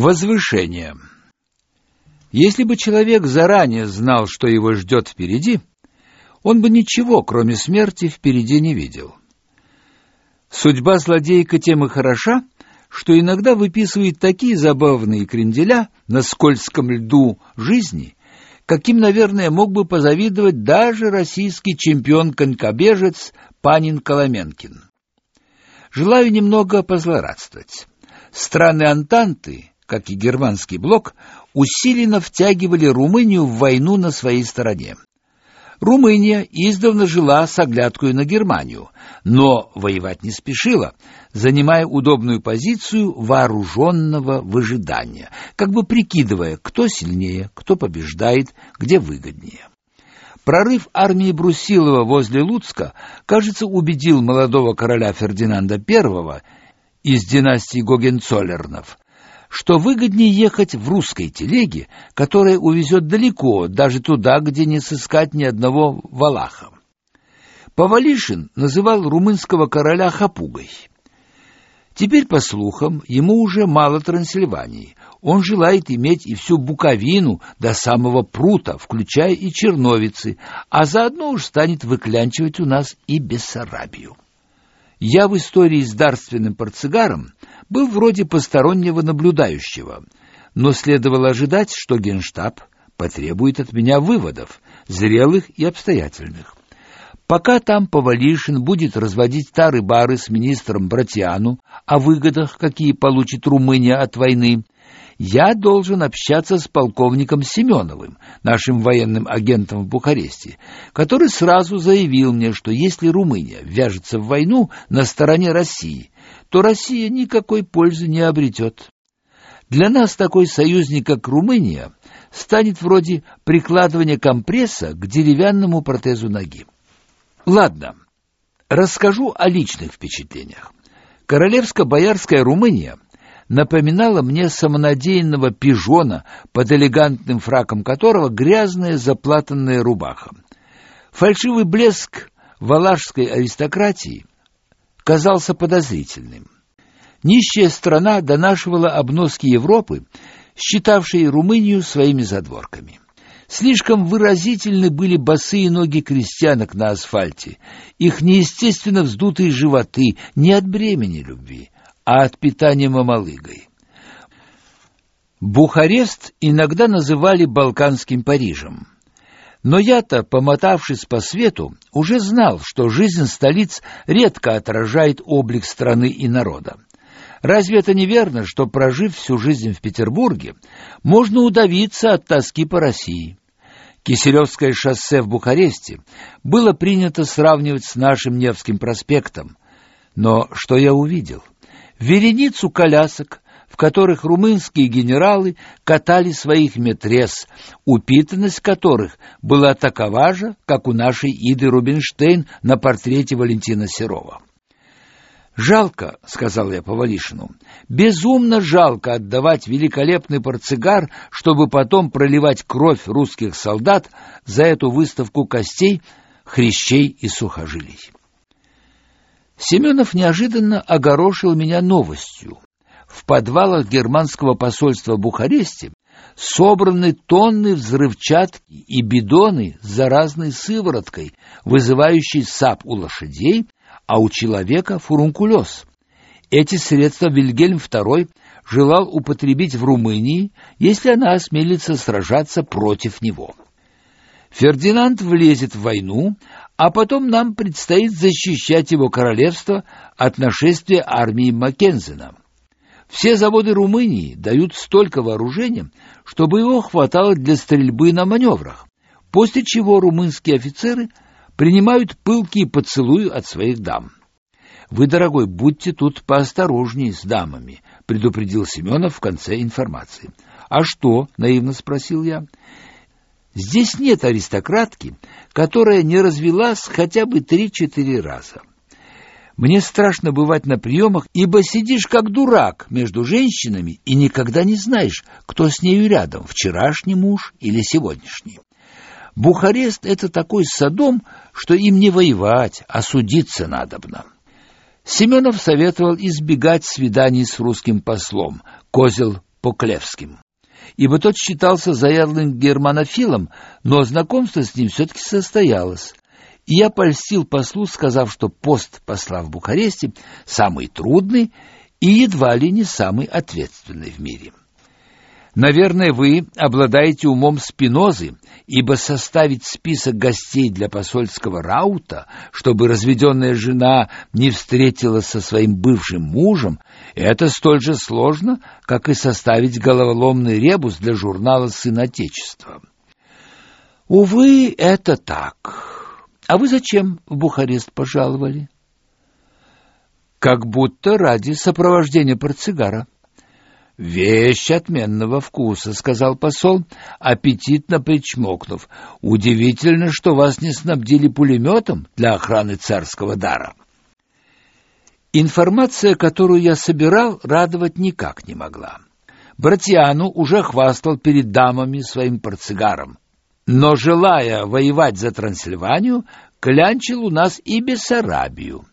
Возвышение. Если бы человек заранее знал, что его ждет впереди, он бы ничего, кроме смерти, впереди не видел. Судьба злодейка тем и хороша, что иногда выписывает такие забавные кренделя на скользком льду жизни, каким, наверное, мог бы позавидовать даже российский чемпион-конькобежец Панин Коломенкин. Желаю немного позлорадствовать. Страны Антанты как и германский блок, усиленно втягивали Румынию в войну на своей стороне. Румыния издавна жила с оглядкой на Германию, но воевать не спешила, занимая удобную позицию вооруженного выжидания, как бы прикидывая, кто сильнее, кто побеждает, где выгоднее. Прорыв армии Брусилова возле Луцка, кажется, убедил молодого короля Фердинанда I из династии Гогенцоллернов что выгоднее ехать в русской телеге, которая увезет далеко, даже туда, где не сыскать ни одного валаха. Повалишин называл румынского короля хапугой. Теперь, по слухам, ему уже мало Трансильвании. Он желает иметь и всю Буковину до самого Прута, включая и Черновицы, а заодно уж станет выклянчивать у нас и Бессарабию. Я в истории с дарственным портсигаром был вроде постороннего наблюдающего, но следовало ожидать, что Генштаб потребует от меня выводов, зрелых и обстоятельных. Пока там Повалишин будет разводить тары-бары с министром Братьяну о выгодах, какие получит Румыния от войны, я должен общаться с полковником Семеновым, нашим военным агентом в Бухаресте, который сразу заявил мне, что если Румыния вяжется в войну на стороне России, то Россия никакой пользы не обретет. Для нас такой союзник, как Румыния, станет вроде прикладывания компресса к деревянному протезу ноги. Ладно, расскажу о личных впечатлениях. Королевско-боярская Румыния напоминала мне самонадеянного пижона, под элегантным фраком которого грязная заплатанная рубаха. Фальшивый блеск валашской аристократии казался подозрительным. Нищая страна донашивала обноски Европы, считавшей Румынию своими задворками. Слишком выразительны были босые ноги крестьянок на асфальте, их неестественно вздутые животы не от бремени любви, а от питания мамалыгой. Бухарест иногда называли Балканским Парижем. Но я-то, помотавшись по свету, уже знал, что жизнь столиц редко отражает облик страны и народа. Разве это не верно, что, прожив всю жизнь в Петербурге, можно удавиться от тоски по России? Киселевское шоссе в Бухаресте было принято сравнивать с нашим Невским проспектом. Но что я увидел? Вереницу колясок, в которых румынские генералы катали своих метрес, упитанность которых была такова же, как у нашей Иды Рубинштейн на портрете Валентина Серова. «Жалко», — сказал я Повалишину, — «безумно жалко отдавать великолепный портсигар, чтобы потом проливать кровь русских солдат за эту выставку костей, хрящей и сухожилий». Семенов неожиданно огорошил меня новостью в подвалах германского посольства в Бухаресте собраны тонны взрывчатки и бидоны с заразной сывороткой, вызывающей сап у лошадей, а у человека фурункулез. Эти средства Вильгельм II желал употребить в Румынии, если она осмелится сражаться против него. Фердинанд влезет в войну, а потом нам предстоит защищать его королевство от нашествия армии Маккензена. Все заводы Румынии дают столько вооружения, чтобы его хватало для стрельбы на маневрах, после чего румынские офицеры принимают пылкие поцелуи от своих дам. Вы, дорогой, будьте тут поосторожнее с дамами, предупредил Семенов в конце информации. А что? наивно спросил я. Здесь нет аристократки, которая не развелась хотя бы три-четыре раза. Мне страшно бывать на приемах, ибо сидишь как дурак между женщинами и никогда не знаешь, кто с нею рядом, вчерашний муж или сегодняшний. Бухарест — это такой садом, что им не воевать, а судиться надобно. Семенов советовал избегать свиданий с русским послом. Козел Поклевским, ибо тот считался заядлым германофилом, но знакомство с ним все-таки состоялось. И я польстил послу, сказав, что пост посла в Бухаресте самый трудный и едва ли не самый ответственный в мире. Наверное, вы обладаете умом Спинозы, ибо составить список гостей для посольского раута, чтобы разведенная жена не встретилась со своим бывшим мужем, это столь же сложно, как и составить головоломный ребус для журнала «Сын Отечества». Увы, это так. А вы зачем в Бухарест пожаловали? Как будто ради сопровождения портсигара. «Вещь отменного вкуса», — сказал посол, аппетитно причмокнув. «Удивительно, что вас не снабдили пулеметом для охраны царского дара». Информация, которую я собирал, радовать никак не могла. Братьяну уже хвастал перед дамами своим портсигаром. Но, желая воевать за Трансильванию, клянчил у нас и Бессарабию.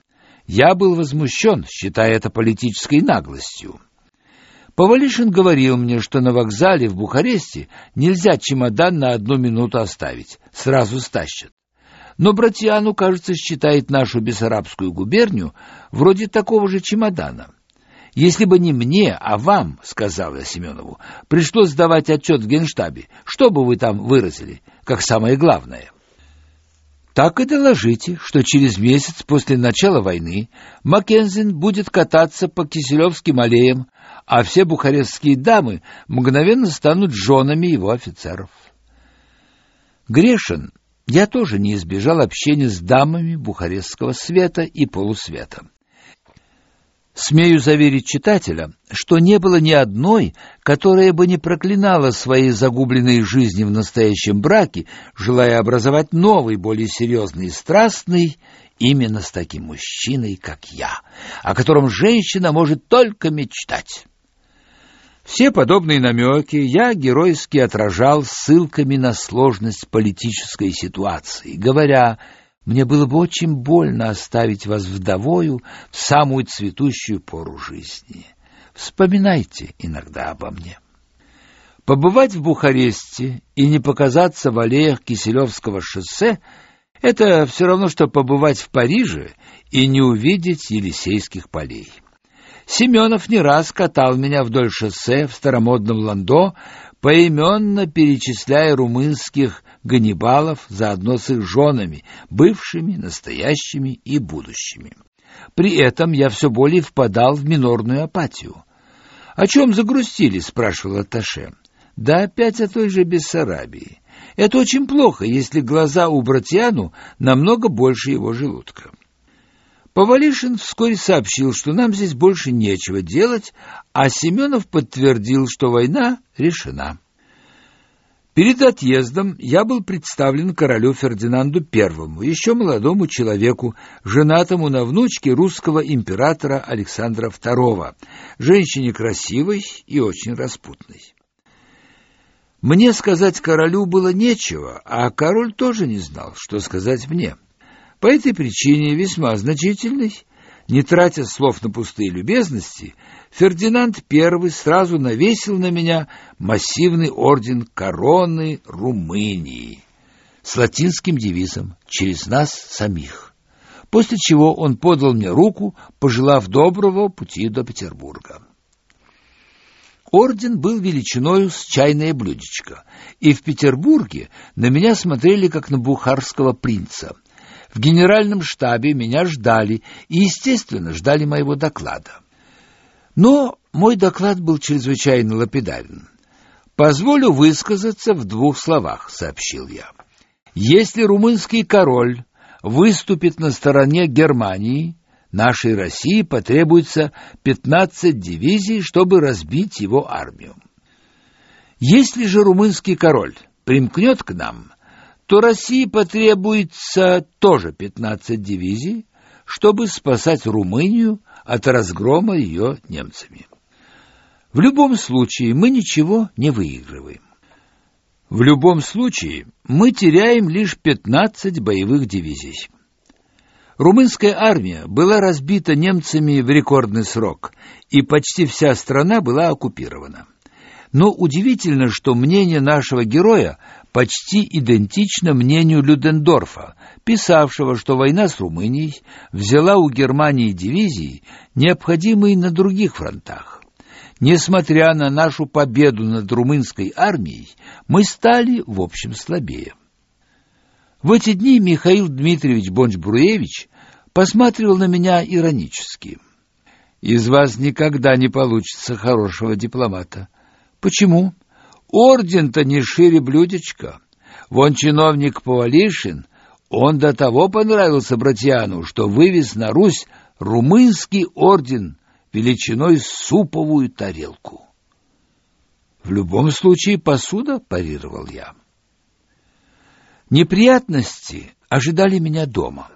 Я был возмущен, считая это политической наглостью. Повалишин говорил мне, что на вокзале в Бухаресте нельзя чемодан на одну минуту оставить, сразу стащат. Но Братьяну, кажется, считает нашу Бессарабскую губернию вроде такого же чемодана. Если бы не мне, а вам, сказал я Семенову, пришлось сдавать отчет в Генштабе, что бы вы там выразили, как самое главное? Так и доложите, что через месяц после начала войны Маккензин будет кататься по Киселевским аллеям, а все бухарестские дамы мгновенно станут женами его офицеров. Грешен, я тоже не избежал общения с дамами бухарестского света и полусвета. Смею заверить читателя, что не было ни одной, которая бы не проклинала своей загубленной жизни в настоящем браке, желая образовать новый, более серьезный и страстный, именно с таким мужчиной, как я, о котором женщина может только мечтать. Все подобные намеки я геройски отражал ссылками на сложность политической ситуации, говоря, мне было бы очень больно оставить вас вдовою в самую цветущую пору жизни. Вспоминайте иногда обо мне. Побывать в Бухаресте и не показаться в аллеях Киселевского шоссе — это все равно, что побывать в Париже и не увидеть Елисейских полей. Семенов не раз катал меня вдоль шоссе в старомодном ландо, поименно перечисляя румынских ганнибалов заодно с их женами, бывшими, настоящими и будущими. При этом я все более впадал в минорную апатию. «О чем загрустили?» — спрашивал Атташе. «Да опять о той же Бессарабии. Это очень плохо, если глаза у Братьяну намного больше его желудка». Повалишин вскоре сообщил, что нам здесь больше нечего делать, а Семенов подтвердил, что война решена. Перед отъездом я был представлен королю Фердинанду I, еще молодому человеку, женатому на внучке русского императора Александра II, женщине красивой и очень распутной. Мне сказать королю было нечего, а король тоже не знал, что сказать мне. По этой причине, весьма значительной, не тратя слов на пустые любезности, Фердинанд I сразу навесил на меня массивный орден короны Румынии с латинским девизом «Через нас самих», после чего он подал мне руку, пожелав доброго пути до Петербурга. Орден был величиною с чайное блюдечко, и в Петербурге на меня смотрели как на бухарского принца — в генеральном штабе меня ждали и, естественно, ждали моего доклада. Но мой доклад был чрезвычайно лапидарен. «Позволю высказаться в двух словах», — сообщил я. «Если румынский король выступит на стороне Германии, нашей России потребуется 15 дивизий, чтобы разбить его армию. Если же румынский король примкнет к нам, то России потребуется тоже 15 дивизий, чтобы спасать Румынию от разгрома ее немцами. В любом случае мы ничего не выигрываем. В любом случае мы теряем лишь 15 боевых дивизий. Румынская армия была разбита немцами в рекордный срок, и почти вся страна была оккупирована. Но удивительно, что мнение нашего героя почти идентично мнению Людендорфа, писавшего, что война с Румынией взяла у Германии дивизии, необходимые на других фронтах. Несмотря на нашу победу над румынской армией, мы стали, в общем, слабее. В эти дни Михаил Дмитриевич Бонч-Бруевич посматривал на меня иронически. «Из вас никогда не получится хорошего дипломата. Почему? Орден-то не шире блюдечка. Вон чиновник Повалишин, он до того понравился братьяну, что вывез на Русь румынский орден величиной суповую тарелку. В любом случае посуда, парировал я. Неприятности ожидали меня дома.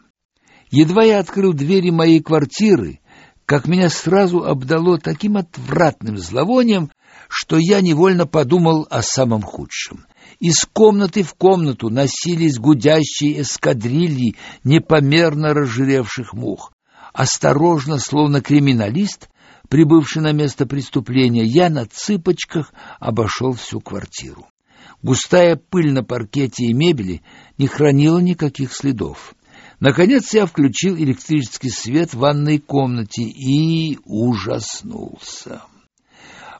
Едва я открыл двери моей квартиры, как меня сразу обдало таким отвратным зловонием, что я невольно подумал о самом худшем. Из комнаты в комнату носились гудящие эскадрильи непомерно разжиревших мух. Осторожно, словно криминалист, прибывший на место преступления, я на цыпочках обошел всю квартиру. Густая пыль на паркете и мебели не хранила никаких следов. Наконец я включил электрический свет в ванной комнате и ужаснулся.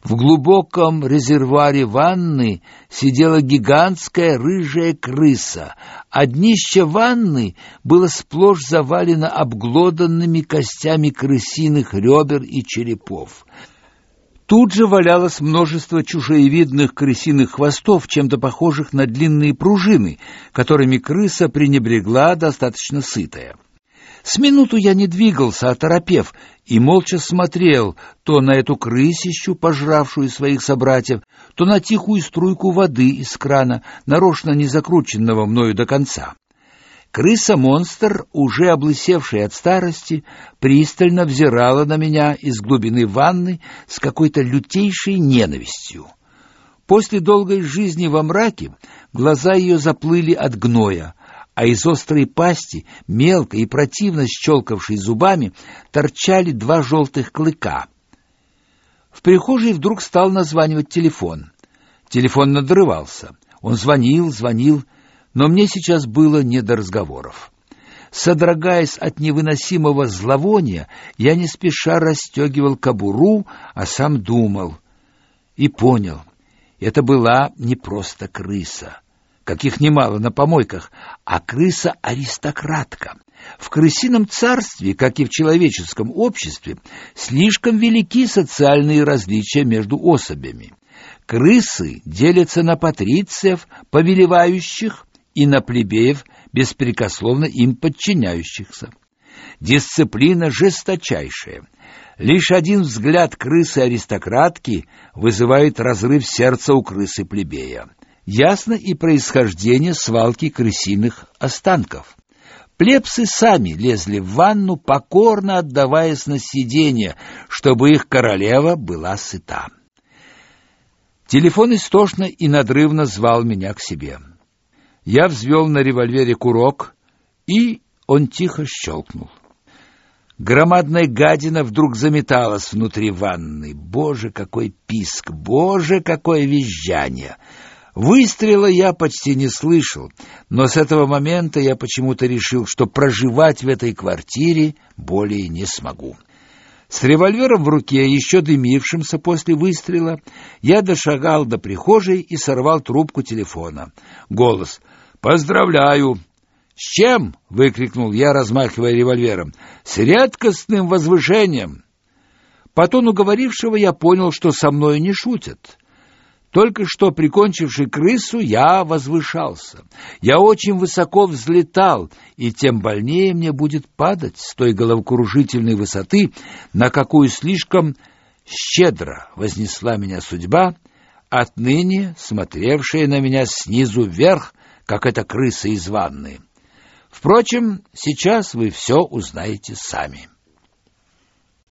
В глубоком резервуаре ванны сидела гигантская рыжая крыса, а днище ванны было сплошь завалено обглоданными костями крысиных ребер и черепов. Тут же валялось множество чужеевидных крысиных хвостов, чем-то похожих на длинные пружины, которыми крыса пренебрегла достаточно сытая. С минуту я не двигался, оторопев, и молча смотрел то на эту крысищу, пожравшую своих собратьев, то на тихую струйку воды из крана, нарочно не закрученного мною до конца. Крыса-монстр, уже облысевшая от старости, пристально взирала на меня из глубины ванны с какой-то лютейшей ненавистью. После долгой жизни во мраке глаза ее заплыли от гноя, а из острой пасти, мелко и противно щелкавшей зубами, торчали два желтых клыка. В прихожей вдруг стал названивать телефон. Телефон надрывался. Он звонил, звонил, но мне сейчас было не до разговоров. Содрогаясь от невыносимого зловония, я не спеша расстегивал кобуру, а сам думал. И понял, это была не просто крыса каких немало на помойках, а крыса-аристократка. В крысином царстве, как и в человеческом обществе, слишком велики социальные различия между особями. Крысы делятся на патрициев, повелевающих, и на плебеев, беспрекословно им подчиняющихся. Дисциплина жесточайшая. Лишь один взгляд крысы-аристократки вызывает разрыв сердца у крысы-плебея. Ясно и происхождение свалки крысиных останков. Плебсы сами лезли в ванну, покорно отдаваясь на сиденье, чтобы их королева была сыта. Телефон истошно и надрывно звал меня к себе. Я взвел на револьвере курок, и он тихо щелкнул. Громадная гадина вдруг заметалась внутри ванны. Боже, какой писк! Боже, какое визжание! Выстрела я почти не слышал, но с этого момента я почему-то решил, что проживать в этой квартире более не смогу. С револьвером в руке, еще дымившимся после выстрела, я дошагал до прихожей и сорвал трубку телефона. Голос «Поздравляю!» «С чем?» — выкрикнул я, размахивая револьвером. «С редкостным возвышением!» По тону говорившего я понял, что со мной не шутят. Только что прикончивший крысу, я возвышался. Я очень высоко взлетал, и тем больнее мне будет падать с той головокружительной высоты, на какую слишком щедро вознесла меня судьба, отныне смотревшая на меня снизу вверх, как эта крыса из ванны. Впрочем, сейчас вы все узнаете сами.